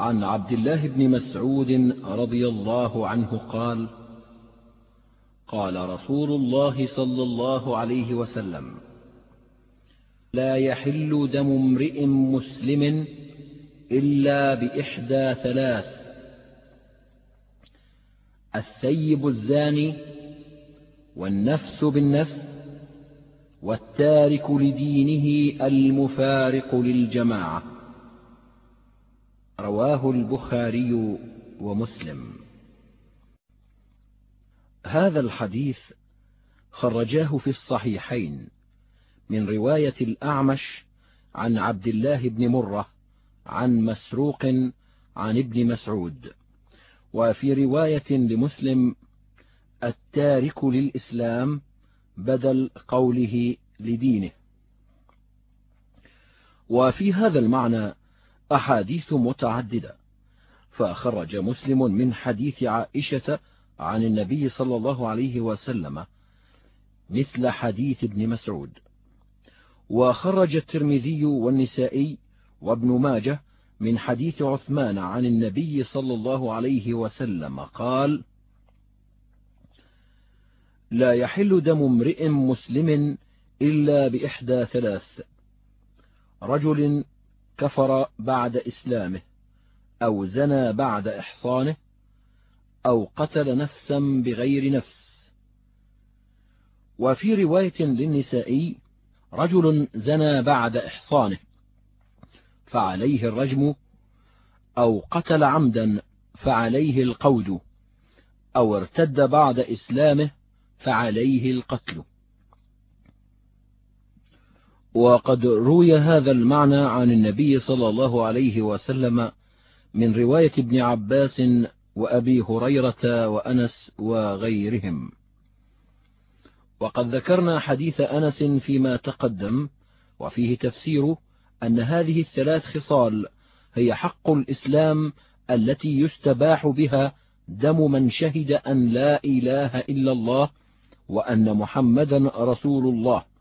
عن عبد الله بن مسعود رضي الله عنه قال قال رسول الله صلى الله عليه وسلم لا يحل دم امرئ مسلم إلا بإحدى ثلاث. السيب الزاني والنفس بالنفس والتارك لدينه المفارق للجماعة. رواه البخاري ومسلم. هذا الحديث خرجاه في الصحيحين من رواية الأعمش عن عبد الله بن مرة عن مسروق عن ابن مسعود وفي رواية لمسلم التارك للإسلام بدل قوله لدينه. وفي هذا المعنى أحاديث متعددة. فخرج مسلم من حديث عائشة عن النبي صلى الله عليه وسلم مثل حديث ابن مسعود. وخرج الترمذي والنسائي وابن ماجه من حديث عثمان عن النبي صلى الله عليه وسلم قال لا يحل دم امرئ مسلم إلا بإحدى ثلاث رجل كفر بعد إسلامه أو زنى بعد إحصانه أو قتل نفسا بغير نفس. وفي رواية للنسائي رجل زنى بعد إحصانه فعليه الرجم أو قتل عمدا فعليه القود أو ارتد بعد إسلامه فعليه القتل. وقد روي هذا المعنى عن النبي صلى الله عليه وسلم من رواية ابن عباس وأبي هريرة وأنس وغيرهم. وقد ذكرنا حديث أنس فيما تقدم وفيه تفسير أن هذه الثلاث خصال هي حق الإسلام التي يستباح بها دم من شهد أن لا إله إلا الله وأن محمدا رسول الله.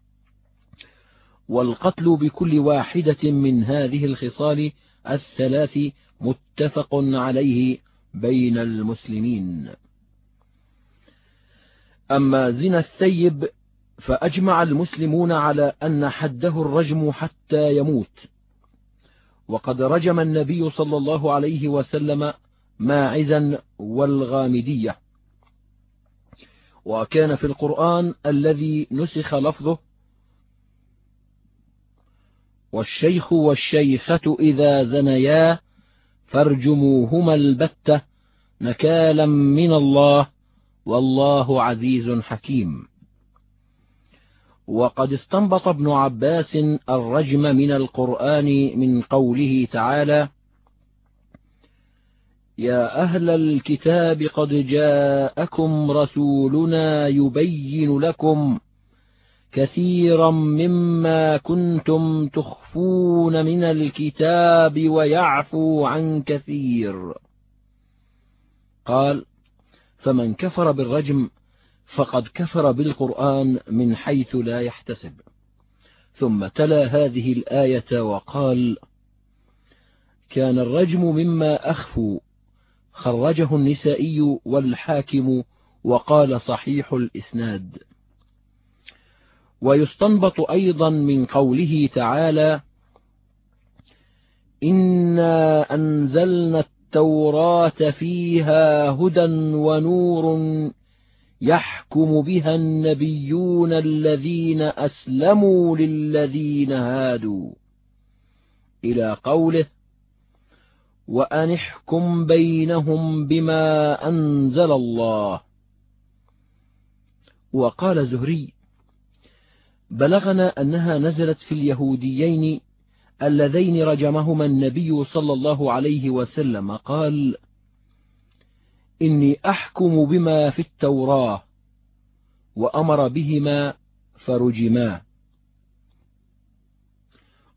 والقتل بكل واحدة من هذه الخصال الثلاث متفق عليه بين المسلمين. أما زنا الثيب فأجمع المسلمون على أن حده الرجم حتى يموت. وقد رجم النبي صلى الله عليه وسلم ماعزا والغامدية. وكان في القرآن الذي نسخ لفظه والشيخ والشيخة إذا زنيا فارجموهما البتة نكالا من الله والله عزيز حكيم. وقد استنبط ابن عباس الرجم من القرآن من قوله تعالى يا أهل الكتاب قد جاءكم رسولنا يبين لكم كثيرا مما كنتم تخفون من الكتاب ويعفو عن كثير. قال فمن كفر بالرجم فقد كفر بالقرآن من حيث لا يحتسب. ثم تلا هذه الآية وقال كان الرجم مما أخفوا خرجه النسائي والحاكم وقال صحيح الإسناد. ويستنبط أيضا من قوله تعالى إنا أنزلنا التوراة فيها هدى ونور يحكم بها النبيون الذين أسلموا للذين هادوا إلى قوله وأن احكم بينهم بما أنزل الله وقال زهري بلغنا أنها نزلت في اليهوديين اللذين رجمهما النبي صلى الله عليه وسلم قال إني أحكم بما في التوراة وأمر بهما فرجما.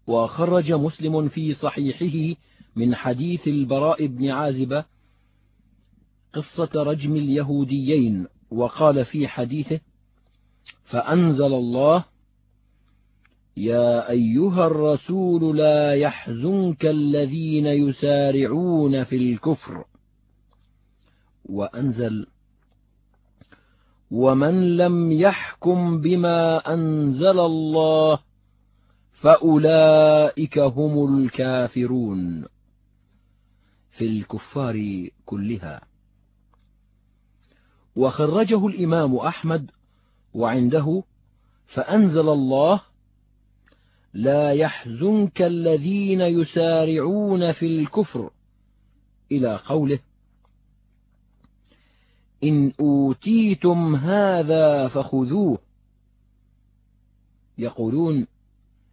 وخرج مسلم في صحيحه من حديث البراء بن عازب قصة رجم اليهوديين وقال في حديثه فأنزل الله يا أيها الرسول لا يحزنك الذين يسارعون في الكفر. وأنزل ومن لم يحكم بما أنزل الله فأولئك هم الكافرون. في الكفار كلها. وخرجه الإمام أحمد وعنده فأنزل الله لا يحزنك الذين يسارعون في الكفر. إلى قوله إن أوتيتم هذا فخذوه. يقولون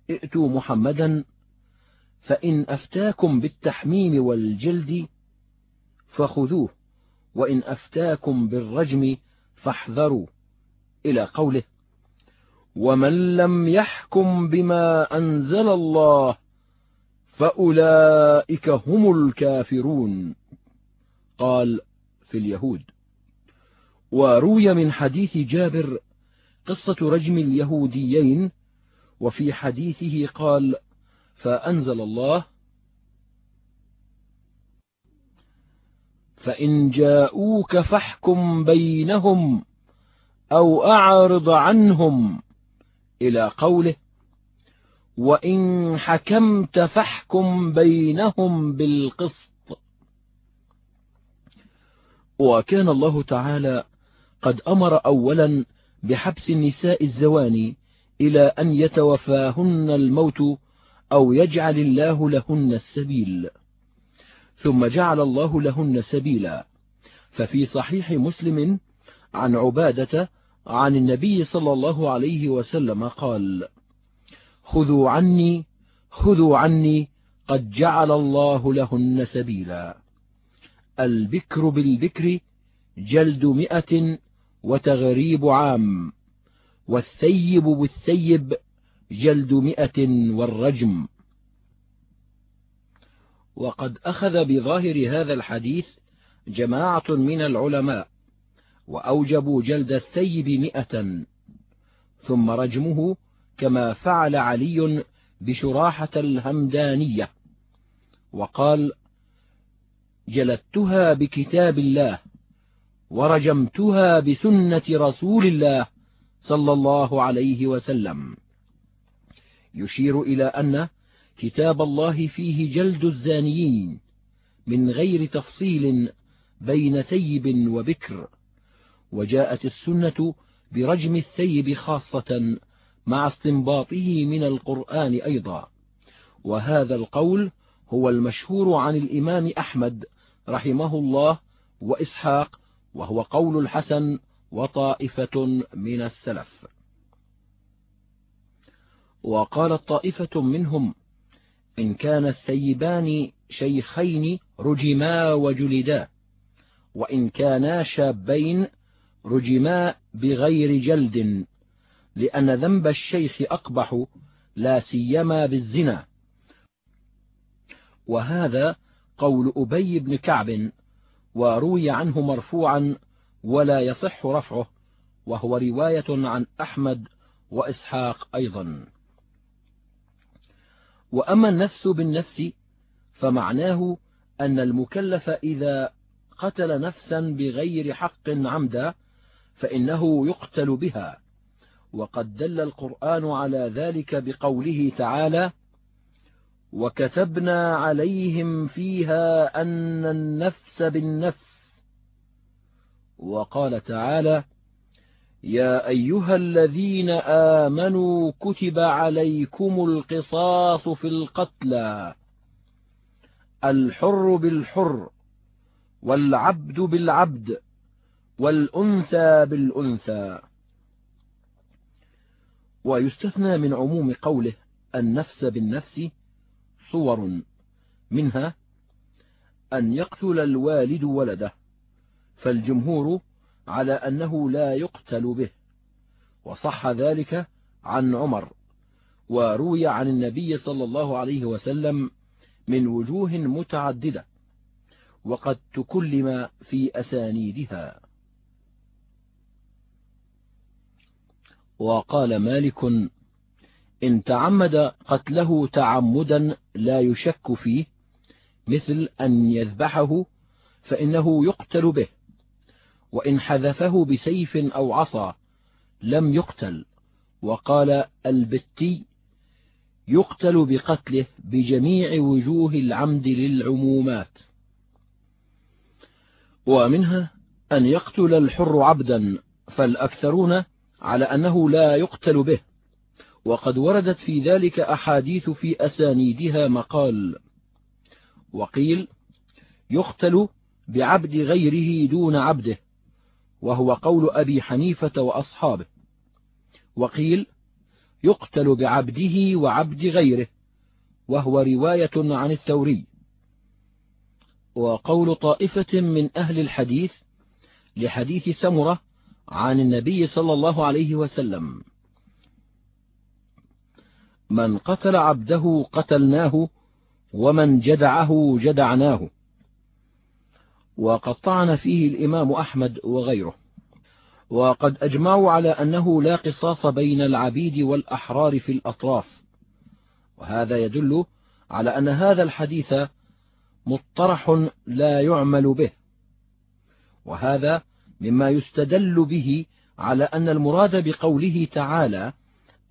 ائتوا محمدا فإن أفتاكم بالتحميم والجلد فخذوه وإن أفتاكم بالرجم فاحذروا. إلى قوله ومن لم يحكم بما أنزل الله فأولئك هم الكافرون. قال في اليهود. وروي من حديث جابر قصة رجم اليهوديين وفي حديثه قال فأنزل الله فإن جاءوك فاحكم بينهم أو أعرض عنهم. إلى قوله وإن حكمت فاحكم بينهم بالقسط وكان الله تعالى قد أمر أولا بحبس النساء الزواني إلى أن يتوفاهن الموت أو يجعل الله لهن السبيل ثم جعل الله لهن سبيلا ففي صحيح مسلم عن عبادة عن النبي صلى الله عليه وسلم قال خذوا عني خذوا عني قد جعل الله لهن سبيلا. البكر بالبكر جلد مئة وتغريب عام والثيب بالثيب جلد مئة والرجم. وقد أخذ بظاهر هذا الحديث جماعة من العلماء وأوجبوا جلد الثيب مئة. ثم رجمه كما فعل علي بشراحة الهمدانية. وقال جلدتها بكتاب الله ورجمتها بسنة رسول الله صلى الله عليه وسلم. يشير إلى أن كتاب الله فيه جلد الزانيين من غير تفصيل بين ثيب وبكر. وجاءت السنة برجم الثيب خاصة مع استنباطه من القرآن أيضا. وهذا القول هو المشهور عن الإمام أحمد رحمه الله وإسحاق وهو قول الحسن وطائفة من السلف. وقالت طائفة منهم إن كان الثيبان شيخين رجما وجلدا وإن كانا شابين رجما بغير جلد لأن ذنب الشيخ أقبح لا سيما بالزنا. وهذا قول أبي بن كعب وروي عنه مرفوعا ولا يصح رفعه وهو رواية عن أحمد وإسحاق أيضا. وأما النفس بالنفس فمعناه أن المكلف إذا قتل نفسا بغير حق عمدا فإنه يقتل بها. وقد دل القرآن على ذلك بقوله تعالى وكتبنا عليهم فيها أن النفس بالنفس وقال تعالى يا أيها الذين آمنوا كتب عليكم القصاص في القتلى الحر بالحر والعبد بالعبد والأنثى بالأنثى. ويستثنى من عموم قوله النفس بالنفس صور. منها أن يقتل الوالد ولده فالجمهور على أنه لا يقتل به. وصح ذلك عن عمر وروي عن النبي صلى الله عليه وسلم من وجوه متعددة وقد تكلم في أسانيدها. وقال مالك إن تعمد قتله تعمدا لا يشك فيه مثل أن يذبحه فإنه يقتل به وإن حذفه بسيف أو عصا لم يقتل وقال البتي يقتل بقتله بجميع وجوه العمد للعمومات. ومنها أن يقتل الحر عبدا فالأكثرون على أنه لا يقتل به. وقد وردت في ذلك أحاديث في أسانيدها مقال. وقيل يقتل بعبد غيره دون عبده وهو قول أبي حنيفة وأصحابه. وقيل يقتل بعبده وعبد غيره وهو رواية عن الثوري. وقول طائفة من أهل الحديث لحديث سمرة عن النبي صلى الله عليه وسلم. من قتل عبده قتلناه ومن جدعه جدعناه. وقد طعن فيه الإمام أحمد وغيره. وقد أجمعوا على أنه لا قصاص بين العبيد والأحرار في الأطراف. وهذا يدل على أن هذا الحديث مطرح لا يعمل به. وهذا مما يستدل به على أن المراد بقوله تعالى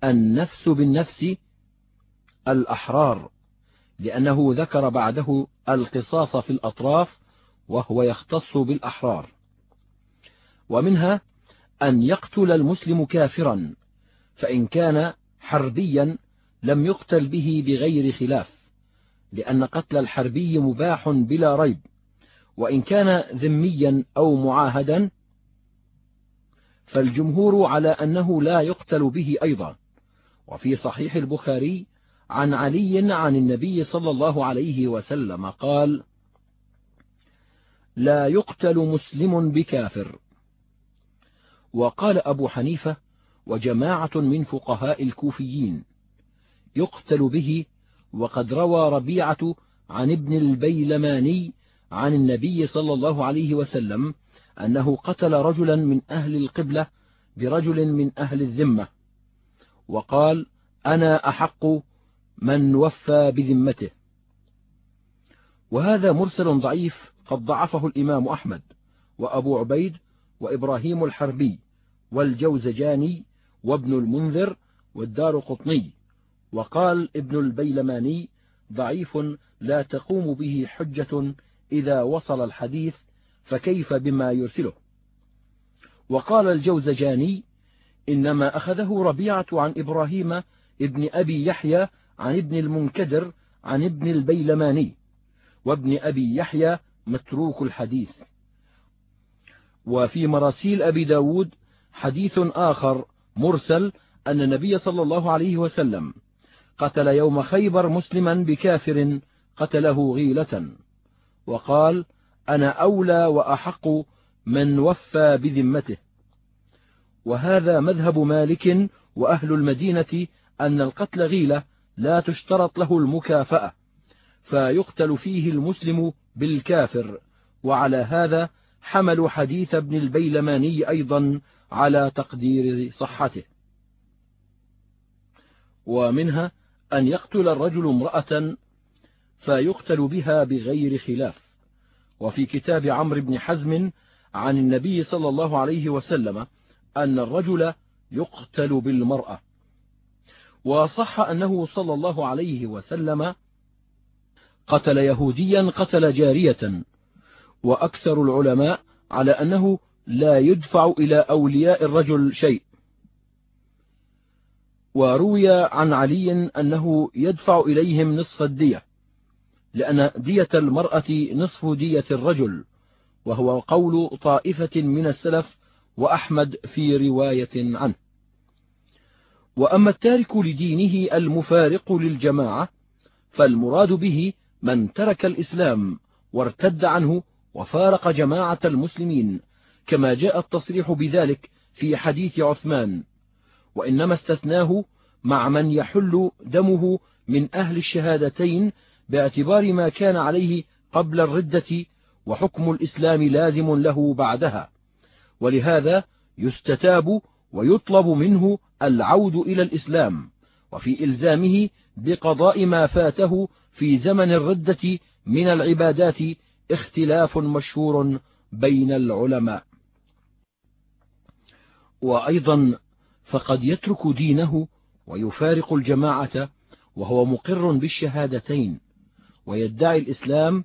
النفس بالنفس الأحرار لأنه ذكر بعده القصاص في الأطراف وهو يختص بالأحرار. ومنها أن يقتل المسلم كافرا فإن كان حربيا لم يقتل به بغير خلاف لأن قتل الحربي مباح بلا ريب وإن كان ذميا أو معاهدا فالجمهور على أنه لا يقتل به أيضا. وفي صحيح البخاري عن علي عن النبي صلى الله عليه وسلم قال لا يقتل مسلم بكافر. وقال أبو حنيفة وجماعة من فقهاء الكوفيين يقتل به. وقد روى ربيعة عن ابن البيلماني عن النبي صلى الله عليه وسلم أنه قتل رجلا من أهل القبلة برجل من أهل الذمة وقال أنا أحق من وفى بذمته. وهذا مرسل ضعيف قد ضعفه الإمام أحمد وأبو عبيد وإبراهيم الحربي والجوزجاني وابن المنذر والدار قطني وقال ابن البيلماني ضعيف لا تقوم به حجة إذا وصل الحديث فكيف بما يرسله؟ وقال الجوزجاني إنما أخذه ربيعة عن إبراهيم ابن أبي يحيى عن ابن المنكدر عن ابن البيلماني وابن أبي يحيى متروك الحديث. وفي مراسيل أبي ب داود حديث آخر مرسل أن النبي صلى الله عليه وسلم قتل يوم خيبر مسلما بكافر قتله غيلة. وقال أنا أولى وأحق من وفى بذمته. وهذا مذهب مالك وأهل المدينة أن القتل غيلة لا تشترط له المكافأة فيقتل فيه المسلم بالكافر. وعلى هذا حملوا حديث ابن البيلماني أيضا على تقدير صحته. ومنها أن يقتل الرجل امرأة فيقتل بها بغير خلاف. وفي كتاب عمرو بن حزم عن النبي صلى الله عليه وسلم أن الرجل يقتل بالمرأة. وصح أنه صلى الله عليه وسلم قتل يهوديا قتل جارية. وأكثر العلماء على أنه لا يدفع إلى أولياء الرجل شيء. وروي عن علي أنه يدفع إليهم نصف الدية. لأن دية المرأة نصف دية الرجل وهو قول طائفة من السلف وأحمد في رواية عنه. وأما التارك لدينه المفارق للجماعة فالمراد به من ترك الإسلام وارتد عنه وفارق جماعة المسلمين كما جاء التصريح بذلك في حديث عثمان. وإنما استثناه مع من يحل دمه من أهل الشهادتين باعتبار ما كان عليه قبل الردة وحكم الإسلام لازم له بعدها. ولهذا يستتاب ويطلب منه العود إلى الإسلام وفي إلزامه بقضاء ما فاته في زمن الردة من العبادات اختلاف مشهور بين العلماء. وأيضا فقد يترك دينه ويفارق الجماعة وهو مقر بالشهادتين. ويدعي الإسلام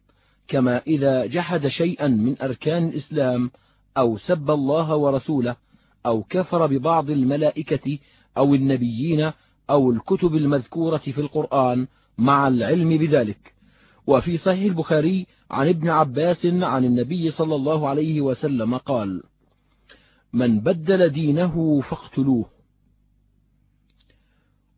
كما إذا جحد شيئا من أركان الإسلام أو سب الله ورسوله أو كفر ببعض الملائكة أو النبيين أو الكتب المذكورة في القرآن مع العلم بذلك. وفي صحيح البخاري عن ابن عباس عن النبي صلى الله عليه وسلم قال من بدل دينه فاقتلوه.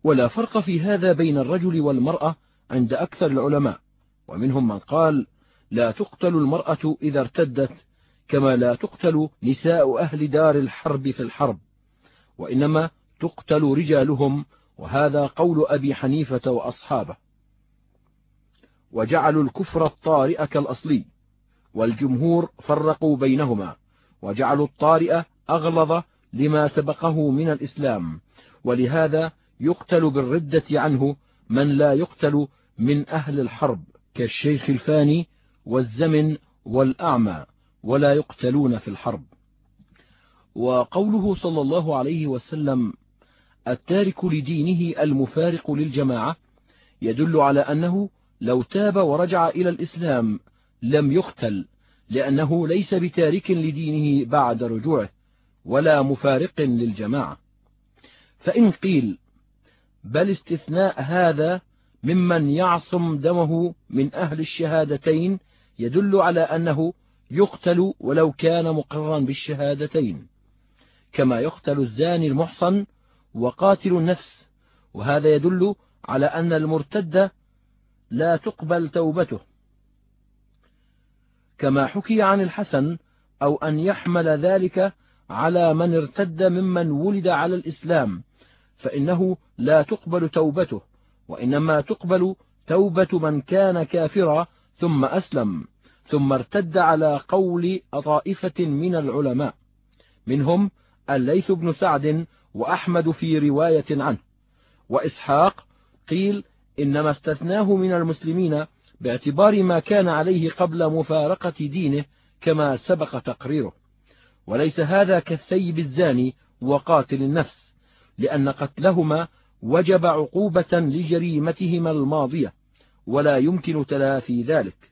ولا فرق في هذا بين الرجل والمرأة عند أكثر العلماء. ومنهم من قال لا تقتل المرأة إذا ارتدت كما لا تقتل نساء أهل دار الحرب في الحرب وإنما تقتل رجالهم وهذا قول أبي حنيفة وأصحابه. وجعلوا الكفر الطارئ كالأصلي والجمهور فرقوا بينهما وجعلوا الطارئ أغلظ لما سبقه من الإسلام ولهذا يقتل بالردة عنه من لا يقتل من أهل الحرب. كالشيخ الفاني والزمن والأعمى ولا يقتلون في الحرب. وقوله صلى الله عليه وسلم التارك لدينه المفارق للجماعة يدل على أنه لو تاب ورجع إلى الإسلام لم يقتل لأنه ليس بتارك لدينه بعد رجوعه ولا مفارق للجماعة. فإن قيل بل استثناء هذا ممن يعصم دمه من أهل الشهادتين يدل على أنه يقتل ولو كان مقرا بالشهادتين كما يقتل الزاني المحصن وقاتل النفس وهذا يدل على أن المرتد لا تقبل توبته. كما حكي عن الحسن أو أن يحمل ذلك على من ارتد ممن ولد على الإسلام فإنه لا تقبل توبته. وإنما تقبل توبة من كان كافرا ثم أسلم ثم ارتد على قول طائفة من العلماء منهم الليث بن سعد وأحمد في رواية عنه وإسحاق قيل إنما استثناه من المسلمين باعتبار ما كان عليه قبل مفارقة دينه كما سبق تقريره. وليس هذا كالثيب الزاني وقاتل النفس لأن قتلهما وجب عقوبة لجريمتهما الماضية ولا يمكن تلافي ذلك.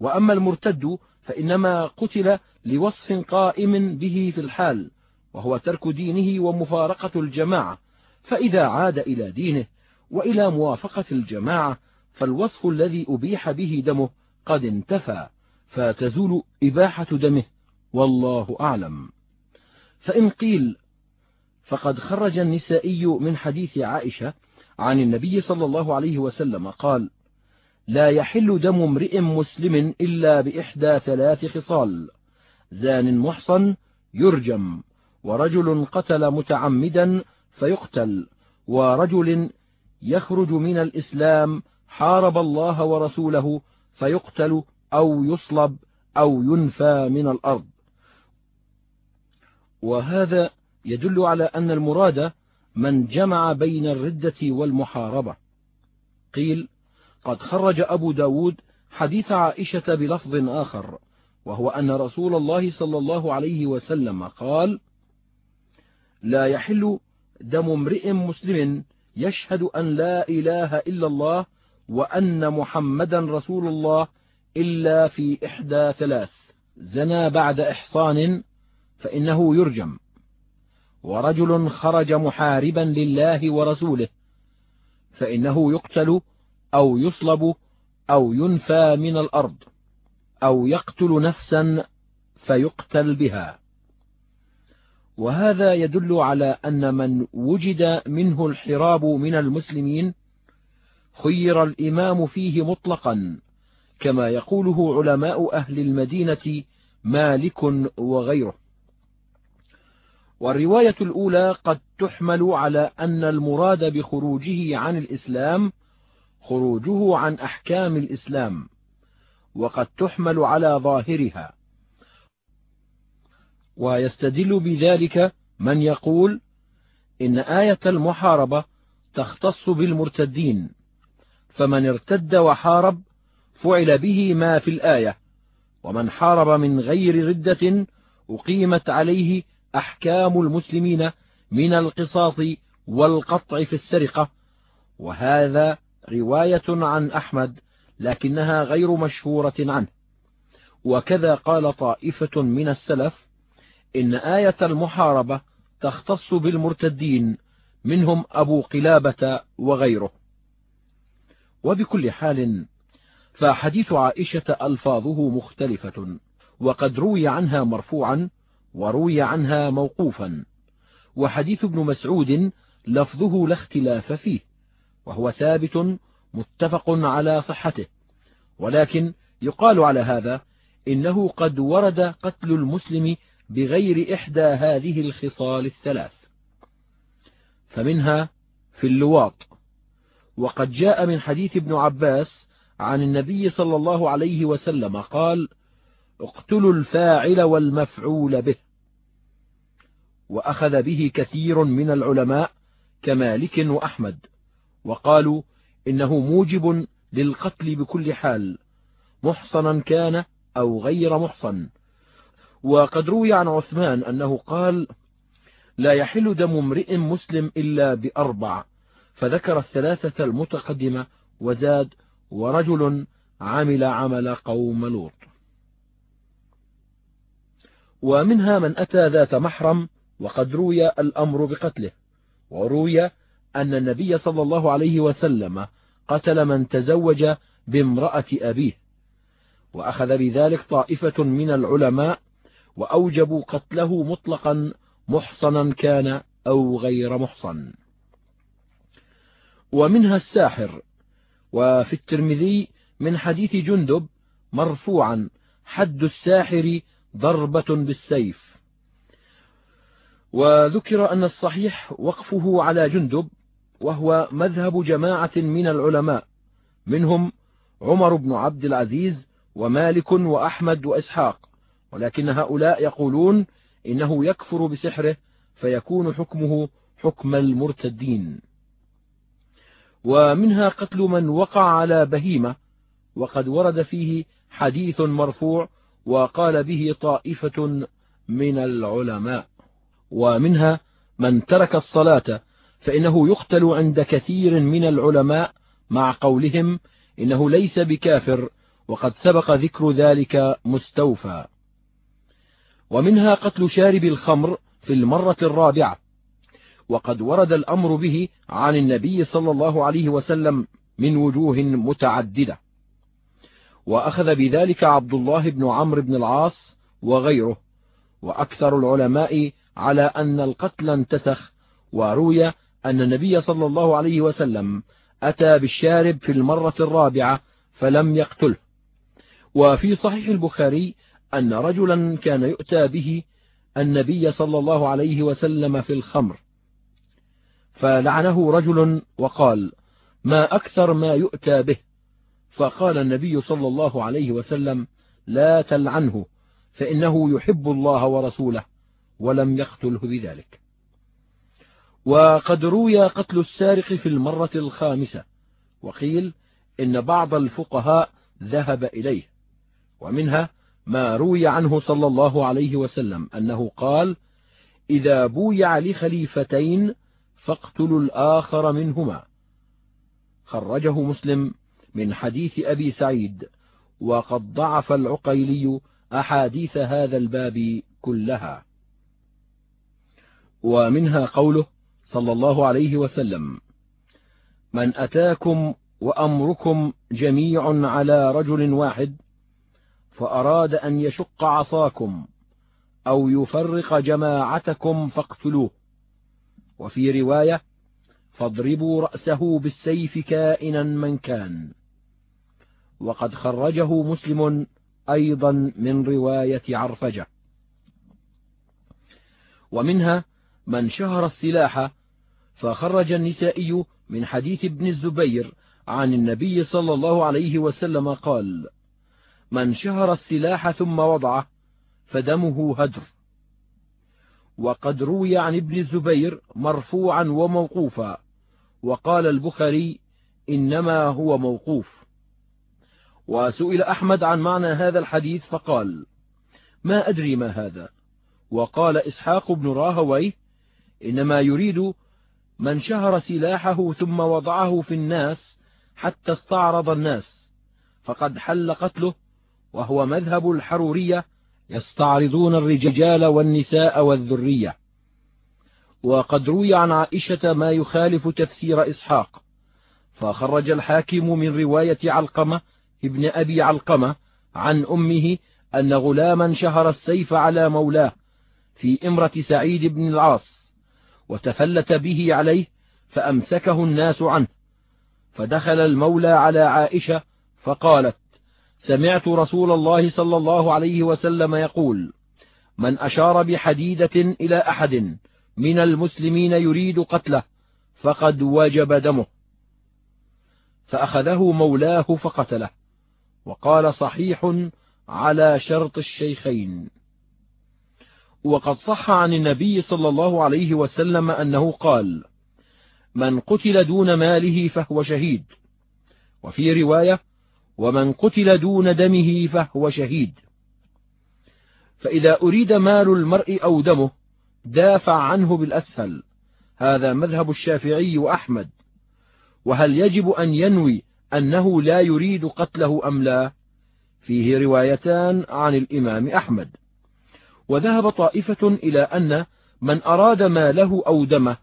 وأما المرتد فإنما قتل لوصف قائم به في الحال وهو ترك دينه ومفارقة الجماعة. فإذا عاد إلى دينه وإلى موافقة الجماعة فالوصف الذي أبيح به دمه قد انتفى فتزول إباحة دمه والله أعلم. فإن قيل فقد خرج النسائي من حديث عائشة عن النبي صلى الله عليه وسلم قال لا يحل دم امرئ مسلم إلا بإحدى ثلاث خصال. زان محصن يرجم ورجل قتل متعمدا فيقتل ورجل يخرج من الإسلام حارب الله ورسوله فيقتل أو يصلب أو ينفى من الأرض. وهذا يدل على أن المراد من جمع بين الردة والمحاربة. قيل قد خرج أبو ب داود حديث عائشة بلفظ آخر وهو أن رسول الله صلى الله عليه وسلم قال لا يحل دم امرئ مسلم يشهد أن لا إله إلا الله وأن محمدا رسول الله إلا في إحدى ثلاث زنى بعد إحصان فإنه يرجم. ورجل خرج محاربا لله ورسوله فإنه يقتل أو يصلب أو ينفى من الأرض أو يقتل نفسا فيقتل بها. وهذا يدل على أن من وجد منه الحراب من المسلمين خير الإمام فيه مطلقا كما يقوله علماء أهل المدينة مالك وغيره. والرواية الأولى قد تحمل على أن المراد بخروجه عن الإسلام خروجه عن أحكام الإسلام وقد تحمل على ظاهرها. ويستدل بذلك من يقول إن آية المحاربة تختص بالمرتدين فمن ارتد وحارب فعل به ما في الآية ومن حارب من غير ردة أقيمت عليه أحكام المسلمين من القصاص والقطع في السرقة وهذا رواية عن أحمد لكنها غير مشهورة عنه. وكذا قال طائفة من السلف إن آية المحاربة تختص بالمرتدين منهم أبو قلابة وغيره. وبكل حال فحديث عائشة ألفاظه مختلفة وقد روي عنها مرفوعا وروي عنها موقوفا. وحديث ابن مسعود لفظه لا اختلاف فيه وهو ثابت متفق على صحته. ولكن يقال على هذا إنه قد ورد قتل المسلم بغير إحدى هذه الخصال الثلاث. فمنها في اللواط. وقد جاء من حديث ابن عباس عن النبي صلى الله عليه وسلم قال اقتلوا الفاعل والمفعول به. وأخذ به كثير من العلماء كمالك وأحمد وقالوا إنه موجب للقتل بكل حال محصنا كان أو غير محصن. وقد روي عن عثمان أنه قال لا يحل دم امرئ مسلم إلا بأربع فذكر الثلاثة المتقدمة وزاد ورجل عمل عمل قوم لوط. ومنها من أتى ذات محرم وقد روي الأمر بقتله وروي أن النبي صلى الله عليه وسلم قتل من تزوج بامرأة أبيه وأخذ بذلك طائفة من العلماء وأوجبوا قتله مطلقا محصنا كان أو غير محصن. ومنها الساحر وفي الترمذي من حديث جندب مرفوعا حد الساحر ضربة بالسيف. وذكر أن الصحيح وقفه على جندب وهو مذهب جماعة من العلماء منهم عمر بن عبد العزيز ومالك وأحمد وإسحاق ولكن هؤلاء يقولون إنه يكفر بسحره فيكون حكمه حكم المرتدين. ومنها قتل من وقع على بهيمة وقد ورد فيه حديث مرفوع وقال به طائفة من العلماء. ومنها من ترك الصلاة فإنه يقتل عند كثير من العلماء مع قولهم إنه ليس بكافر وقد سبق ذكر ذلك مستوفى. ومنها قتل شارب الخمر في المرة الرابعة. وقد ورد الأمر به عن النبي صلى الله عليه وسلم من وجوه متعددة. وأخذ بذلك عبد الله بن عمرو بن العاص وغيره وأكثر العلماء على أن القتل انتسخ وروي أن النبي صلى الله عليه وسلم أتى بالشارب في المرة الرابعة فلم يقتله. وفي صحيح البخاري أن رجلا كان يؤتى به النبي صلى الله عليه وسلم في الخمر. فلعنه رجل وقال ما أكثر ما يؤتى به. فقال النبي صلى الله عليه وسلم لا تلعنه فإنه يحب الله ورسوله. ولم يقتله بذلك. وقد روي قتل السارق في المرة الخامسة وقيل إن بعض الفقهاء ذهب إليه ومنها ما روي عنه صلى الله عليه وسلم أنه قال إذا بويع لخليفتين فاقتلوا الآخر منهما خرجه مسلم من حديث أبي سعيد وقد ضعف العقيلي أحاديث هذا الباب كلها ومنها قوله صلى الله عليه وسلم من أتاكم وأمركم جميع على رجل واحد فأراد أن يشق عصاكم أو يفرق جماعتكم فاقتلوه. وفي رواية فاضربوا رأسه بالسيف كائنا من كان. وقد خرجه مسلم أيضا من رواية عرفجة. ومنها من شهر السلاح فخرج النسائي من حديث ابن الزبير عن النبي صلى الله عليه وسلم قال من شهر السلاح ثم وضعه فدمه هدر. وقد روي عن ابن الزبير مرفوعا وموقوفا وقال البخاري إنما هو موقوف. وسئل أحمد عن معنى هذا الحديث فقال ما أدري ما هذا. وقال إسحاق بن راهويه إنما يريد من شهر سلاحه ثم وضعه في الناس حتى استعرض الناس فقد حل قتله وهو مذهب الحرورية يستعرضون الرجال والنساء والذرية. وقد روي عن عائشة ما يخالف تفسير إسحاق فخرج الحاكم من رواية علقمة ابن أبي علقمة عن أمه أن غلاما شهر السيف على مولاه في إمرة سعيد بن العاص وتفلت به عليه فأمسكه الناس عنه. فدخل المولى على عائشة فقالت سمعت رسول الله صلى الله عليه وسلم يقول من أشار بحديدة إلى أحد من المسلمين يريد قتله فقد وجب دمه. فأخذه مولاه فقتله وقال صحيح على شرط الشيخين. وقد صح عن النبي صلى الله عليه وسلم أنه قال من قتل دون ماله فهو شهيد. وفي رواية ومن قتل دون دمه فهو شهيد. فإذا أريد مال المرء أو دمه دافع عنه بالأسهل. هذا مذهب الشافعي وأحمد. وهل يجب أن ينوي أنه لا يريد قتله أم لا؟ فيه روايتان عن الإمام أحمد. وذهب طائفة إلى أن من أراد ماله أو دمه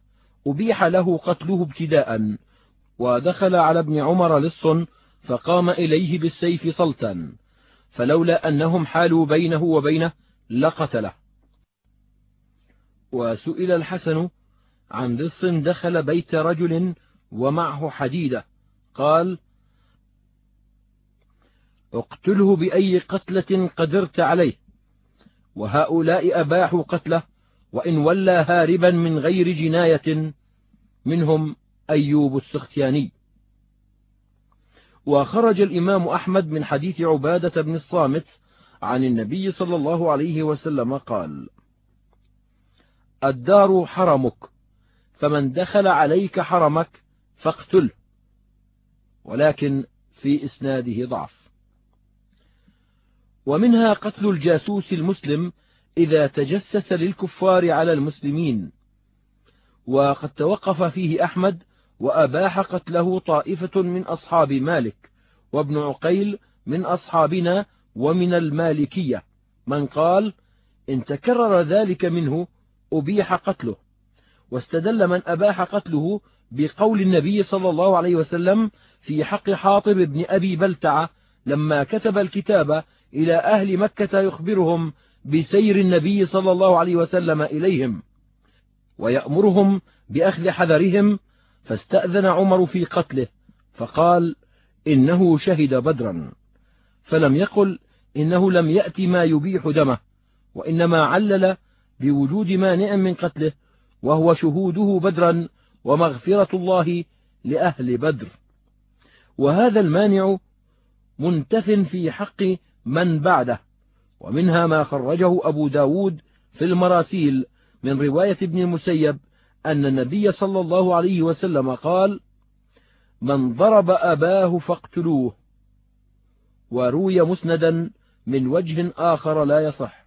أبيح له قتله ابتداء ودخل على ابن عمر لص فقام إليه بالسيف صلتا فلولا أنهم حالوا بينه وبينه لقتله. وسئل الحسن عن لص دخل بيت رجل ومعه حديدة قال أقتله بأي قتلة قدرت عليه وهؤلاء أباحوا قتله وإن ولى هاربا من غير جناية منهم أيوب السختياني. وخرج الإمام أحمد من حديث عبادة بن الصامت عن النبي صلى الله عليه وسلم قال الدار حرمك فمن دخل عليك حرمك فاقتله ولكن في إسناده ضعف. ومنها قتل الجاسوس المسلم إذا تجسس للكفار على المسلمين. وقد توقف فيه أحمد وأباح قتله طائفة من أصحاب مالك وابن عقيل من أصحابنا ومن المالكية من قال إن تكرر ذلك منه أبيح قتله. واستدل من أباح قتله بقول النبي صلى الله عليه وسلم في حق حاطب بن أبي بلتع لما كتب الكتاب إلى أهل مكة يخبرهم بسير النبي صلى الله عليه وسلم إليهم ويأمرهم بأخذ حذرهم فاستأذن عمر في قتله فقال إنه شهد بدرا. فلم يقل إنه لم يأت ما يبيح دمه وإنما علل بوجود مانع من قتله وهو شهوده بدرا ومغفرة الله لأهل بدر. وهذا المانع منتف في حق من بعده. ومنها ما خرجه أبو ب داود في المراسيل من رواية ابن المسيب أن النبي صلى الله عليه وسلم قال من ضرب أباه فاقتلوه وروي مسندا من وجه آخر لا يصح.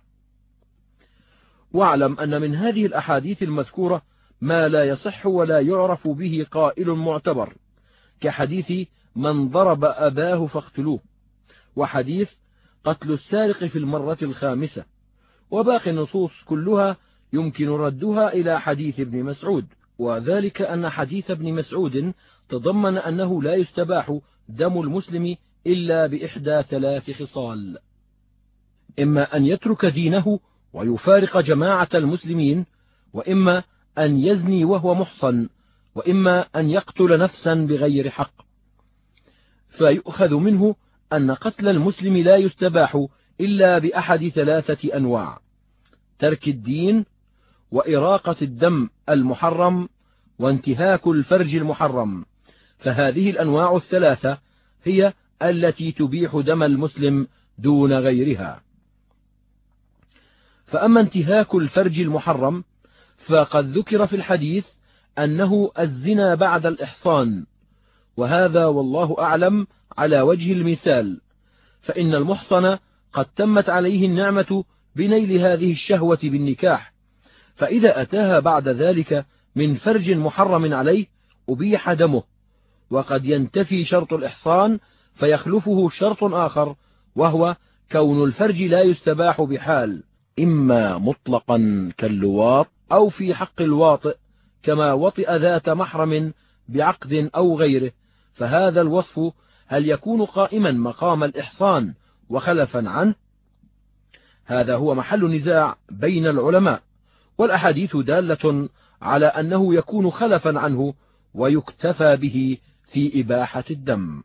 واعلم أن من هذه الأحاديث المذكورة ما لا يصح ولا يعرف به قائل معتبر كحديث من ضرب أباه فاقتلوه وحديث قتل السارق في المرة الخامسة وباقي النصوص كلها يمكن ردها إلى حديث ابن مسعود وذلك أن حديث ابن مسعود تضمن أنه لا يستباح دم المسلم إلا بإحدى ثلاث خصال. إما أن يترك دينه ويفارق جماعة المسلمين وإما أن يزني وهو محصن وإما أن يقتل نفسا بغير حق. فيؤخذ منه أن قتل المسلم لا يستباح إلا بأحد ثلاثة أنواع ترك الدين وإراقة الدم المحرم وانتهاك الفرج المحرم. فهذه الأنواع الثلاثة هي التي تبيح دم المسلم دون غيرها. فأما انتهاك الفرج المحرم فقد ذكر في الحديث أنه الزنا بعد الإحصان. وهذا والله أعلم على وجه المثال فإن المحصن قد تمت عليه النعمة بنيل هذه الشهوة بالنكاح فإذا أتاها بعد ذلك من فرج محرم عليه أبيح دمه وقد ينتفي شرط الإحصان فيخلفه شرط آخر وهو كون الفرج لا يستباح بحال إما مطلقا كاللواط أو في حق الواطئ كما وطئ ذات محرم بعقد أو غيره. فهذا الوصف هل يكون قائما مقام الإحصان وخلفا عنه؟ هذا هو محل نزاع بين العلماء والأحاديث دالة على أنه يكون خلفا عنه ويكتفى به في إباحة الدم.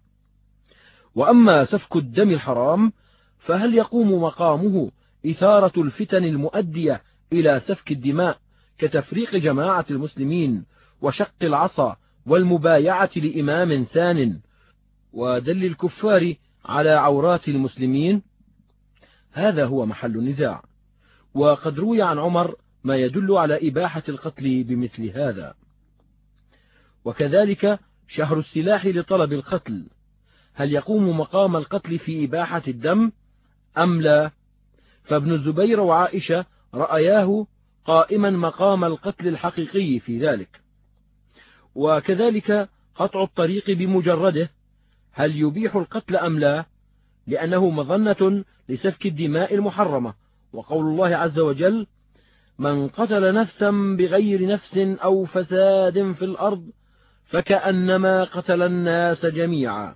وأما سفك الدم الحرام فهل يقوم مقامه إثارة الفتن المؤدية إلى سفك الدماء كتفريق جماعة المسلمين وشق العصا والمبايعة لإمام ثان ودل الكفار على عورات المسلمين. هذا هو محل النزاع. وقد روي عن عمر ما يدل على إباحة القتل بمثل هذا. وكذلك شهر السلاح لطلب القتل. هل يقوم مقام القتل في إباحة الدم؟ أم لا؟ فابن الزبير وعائشة رأياه قائما مقام القتل الحقيقي في ذلك. وكذلك قطع الطريق بمجرده هل يبيح القتل أم لا؟ لأنه مظنة لسفك الدماء المحرمة. وقول الله عز وجل من قتل نفسا بغير نفس أو فساد في الأرض فكأنما قتل الناس جميعا.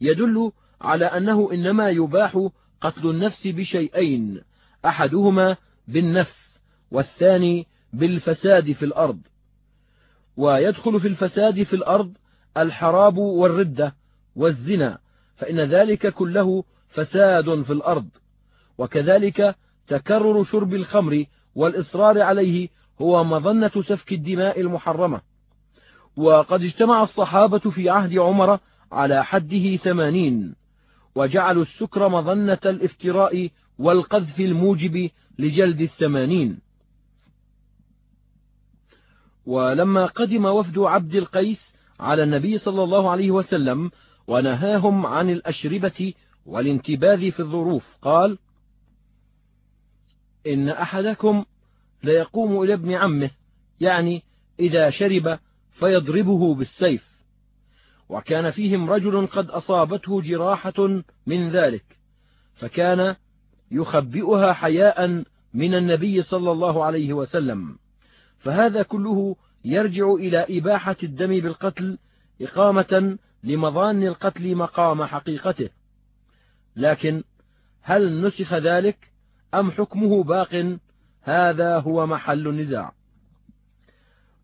يدل على أنه إنما يباح قتل النفس بشيئين أحدهما بالنفس والثاني بالفساد في الأرض. ويدخل في الفساد في الأرض الحراب والردة والزنا فإن ذلك كله فساد في الأرض. وكذلك تكرر شرب الخمر والإصرار عليه هو مظنة سفك الدماء المحرمة. وقد اجتمع الصحابة في عهد عمر على حده ثمانين وجعلوا السكر مظنة الافتراء والقذف الموجب لجلد الثمانين. ولما قدم وفد عبد القيس على النبي صلى الله عليه وسلم ونهاهم عن الأشربة والانتباذ في الظروف قال إن أحدكم ليقوم إلى ابن عمه يعني إذا شرب فيضربه بالسيف. وكان فيهم رجل قد أصابته جراحة من ذلك فكان يخبئها حياء من النبي صلى الله عليه وسلم. فهذا كله يرجع إلى إباحة الدم بالقتل إقامة لمظان القتل مقام حقيقته. لكن هل نسخ ذلك أم حكمه باق؟ هذا هو محل النزاع.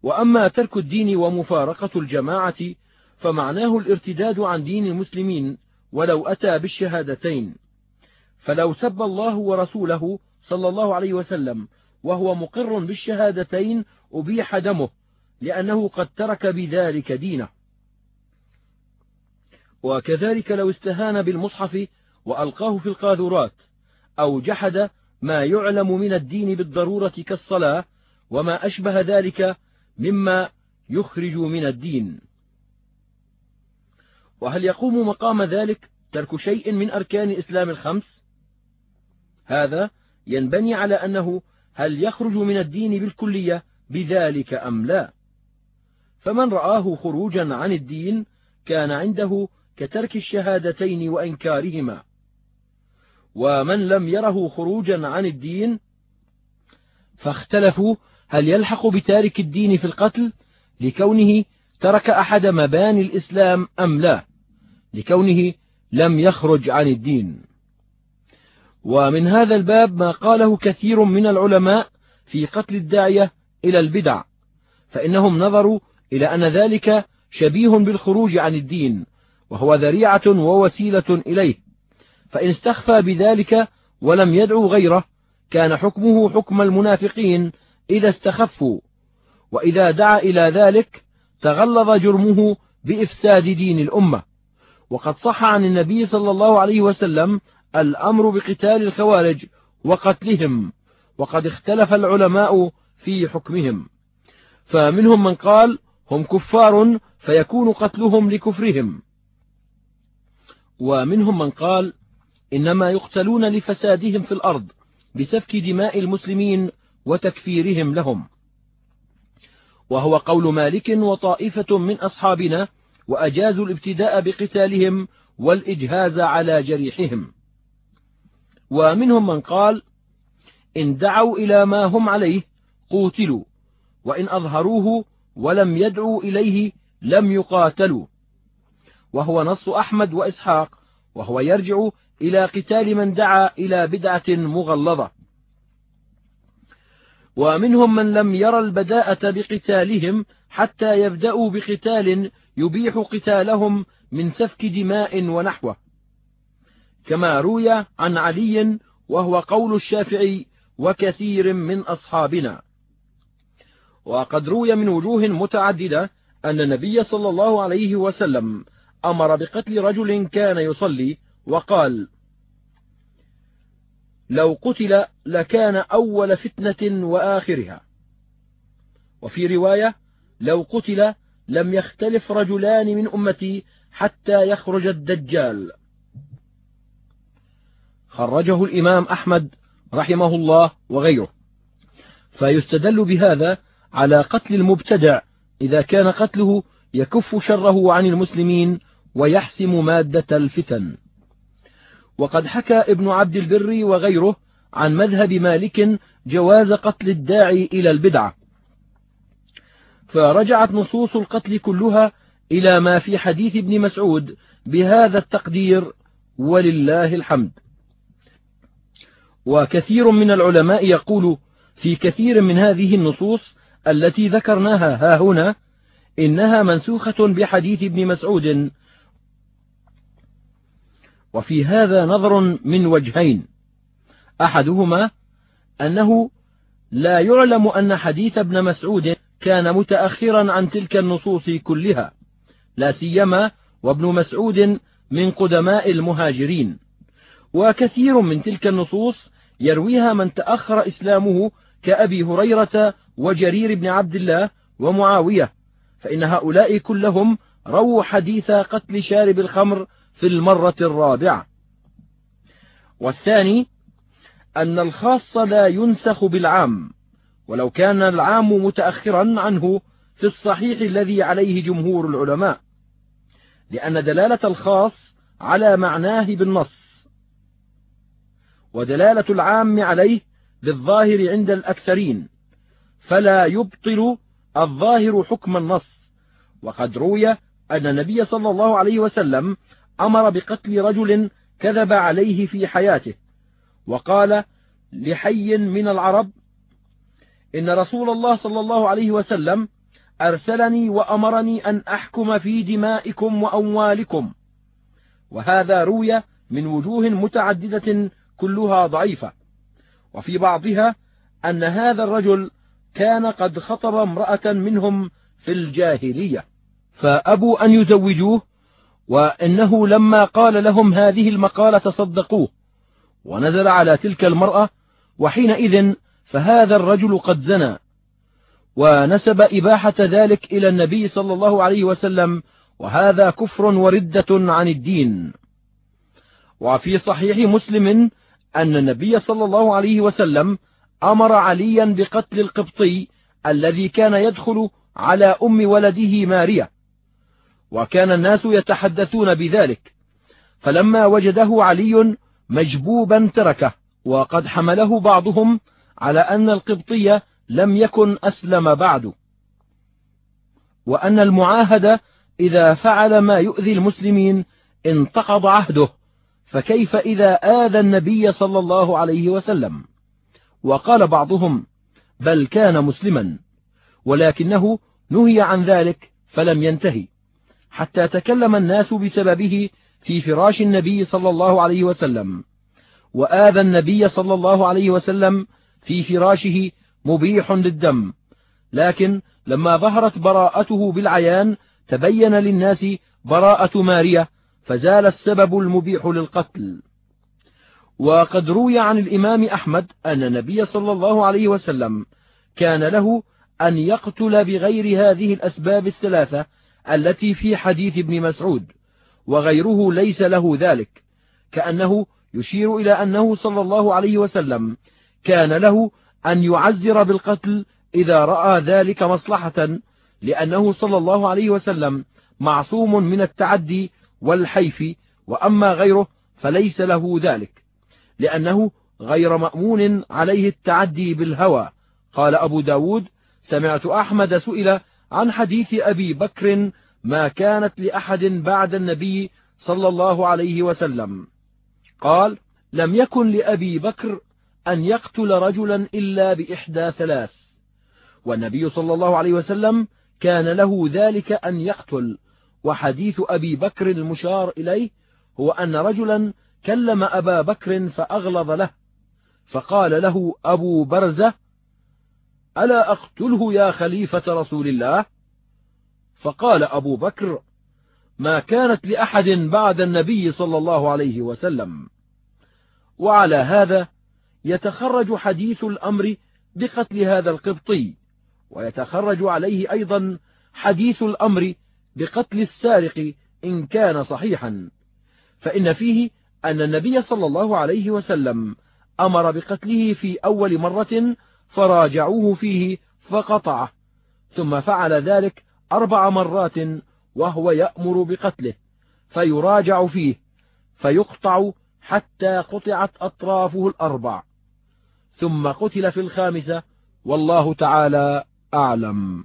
وأما ترك الدين ومفارقة الجماعة فمعناه الارتداد عن دين المسلمين ولو أتى بالشهادتين. فلو سب الله ورسوله صلى الله عليه وسلم وهو مقر بالشهادتين أبيح دمه لأنه قد ترك بذلك دينه. وكذلك لو استهان بالمصحف وألقاه في القاذورات أو جحد ما يعلم من الدين بالضرورة كالصلاة وما أشبه ذلك مما يخرج من الدين. وهل يقوم مقام ذلك ترك شيء من أركان الإسلام الخمس؟ هذا ينبني على أنه هل يخرج من الدين بالكلية بذلك أم لا؟ فمن رآه خروجا عن الدين كان عنده كترك الشهادتين وإنكارهما. ومن لم يره خروجا عن الدين فاختلفوا هل يلحق بتارك الدين في القتل لكونه ترك أحد مباني الإسلام أم لا لكونه لم يخرج عن الدين. ومن هذا الباب ما قاله كثير من العلماء في قتل الداعية إلى البدع فإنهم نظروا إلى أن ذلك شبيه بالخروج عن الدين وهو ذريعة ووسيلة إليه فإن استخفى بذلك ولم يدعو غيره كان حكمه حكم المنافقين إذا استخفوا وإذا دعا إلى ذلك تغلظ جرمه بإفساد دين الأمة وقد صح عن النبي صلى الله عليه وسلم الأمر بقتال الخوارج وقتلهم وقد اختلف العلماء في حكمهم. فمنهم من قال هم كفار فيكون قتلهم لكفرهم. ومنهم من قال إنما يقتلون لفسادهم في الأرض بسفك دماء المسلمين وتكفيرهم لهم. وهو قول مالك وطائفة من أصحابنا وأجازوا الابتداء بقتالهم والإجهاز على جريحهم. ومنهم من قال إن دعوا إلى ما هم عليه قوتلوا وإن أظهروه ولم يدعوا إليه لم يقاتلوا. وهو نص أحمد وإسحاق وهو يرجع إلى قتال من دعا إلى بدعة مغلظة. ومنهم من لم ير البداءة بقتالهم حتى يبدأوا بقتال يبيح قتالهم من سفك دماء ونحوه. كما روي عن علي وهو قول الشافعي وكثير من أصحابنا. وقد روي من وجوه متعددة أن النبي صلى الله عليه وسلم أمر بقتل رجل كان يصلي وقال لو قتل لكان أول فتنة وآخرها وفي رواية لو قتل لم يختلف رجلان من أمتي حتى يخرج الدجال خرجه الإمام أحمد رحمه الله وغيره. فيستدل بهذا على قتل المبتدع إذا كان قتله يكف شره عن المسلمين ويحسم مادة الفتن. وقد حكى ابن عبد البر وغيره عن مذهب مالك جواز قتل الداعي إلى البدعة. فرجعت نصوص القتل كلها إلى ما في حديث ابن مسعود بهذا التقدير ولله الحمد. وكثير من العلماء يقول في كثير من هذه النصوص التي ذكرناها ها هنا إنها منسوخة بحديث ابن مسعود. وفي هذا نظر من وجهين. أحدهما أنه لا يعلم أن حديث ابن مسعود كان متأخرا عن تلك النصوص كلها لا سيما وابن مسعود من قدماء المهاجرين. وكثير من تلك النصوص يرويها من تأخر إسلامه كأبي هريرة وجرير بن عبد الله ومعاوية فإن هؤلاء كلهم رووا حديث قتل شارب الخمر في المرة الرابعة. والثاني أن الخاص لا ينسخ بالعام ولو كان العام متأخرا عنه في الصحيح الذي عليه جمهور العلماء لأن دلالة الخاص على معناه بالنص. ودلالة العام عليه بالظاهر عند الأكثرين فلا يبطل الظاهر حكم النص. وقد روي أن النبي صلى الله عليه وسلم أمر بقتل رجل كذب عليه في حياته وقال لحي من العرب إن رسول الله صلى الله عليه وسلم أرسلني وأمرني أن أحكم في دمائكم وأموالكم. وهذا روي من وجوه متعددة كلها ضعيفة. وفي بعضها أن هذا الرجل كان قد خطب امرأة منهم في الجاهلية. فأبوا أن يزوجوه وإنه لما قال لهم هذه المقالة صدقوه. ونزل على تلك المرأة وحينئذ فهذا الرجل قد زنى. ونسب إباحة ذلك إلى النبي صلى الله عليه وسلم وهذا كفر وردة عن الدين. وفي صحيح مسلم أن النبي صلى الله عليه وسلم أمر عليا بقتل القبطي الذي كان يدخل على أم ولده ماريا وكان الناس يتحدثون بذلك. فلما وجده علي مجبوبا تركه وقد حمله بعضهم على أن القبطي لم يكن أسلم بعد. وأن المعاهد إذا فعل ما يؤذي المسلمين انتقض عهده. فكيف إذا آذى النبي صلى الله عليه وسلم؟ وقال بعضهم بل كان مسلما ولكنه نهي عن ذلك فلم ينتهي حتى تكلم الناس بسببه في فراش النبي صلى الله عليه وسلم وآذى النبي صلى الله عليه وسلم في فراشه مبيح للدم لكن لما ظهرت براءته بالعيان تبين للناس براءة ماريا فزال السبب المبيح للقتل. وقد روي عن الإمام أحمد أن النبي صلى الله عليه وسلم كان له أن يقتل بغير هذه الأسباب الثلاثة التي في حديث ابن مسعود وغيره ليس له ذلك كأنه يشير إلى أنه صلى الله عليه وسلم كان له أن يعزر بالقتل إذا رأى ذلك مصلحة لأنه صلى الله عليه وسلم معصوم من التعدي والحيف وأما غيره فليس له ذلك لأنه غير مأمون عليه التعدي بالهوى. قال أبو ب داود سمعت أحمد سئل عن حديث أبي بكر ما كانت لأحد بعد النبي صلى الله عليه وسلم. قال لم يكن لأبي بكر أن يقتل رجلا إلا بإحدى ثلاث والنبي صلى الله عليه وسلم كان له ذلك أن يقتل. وحديث أبي بكر المشار إليه هو أن رجلا كلم أبا بكر فأغلظ له فقال له أبو برزة ألا أقتله يا خليفة رسول الله؟ فقال أبو بكر ما كانت لأحد بعد النبي صلى الله عليه وسلم. وعلى هذا يتخرج حديث الأمر بقتل هذا القبطي ويتخرج عليه أيضا حديث الأمر بقتل السارق إن كان صحيحا. فإن فيه أن النبي صلى الله عليه وسلم أمر بقتله في أول مرة فراجعوه فيه فقطعه ثم فعل ذلك أربع مرات وهو يأمر بقتله فيراجع فيه فيقطع حتى قطعت أطرافه الأربع. ثم قتل في الخامسة والله تعالى أعلم.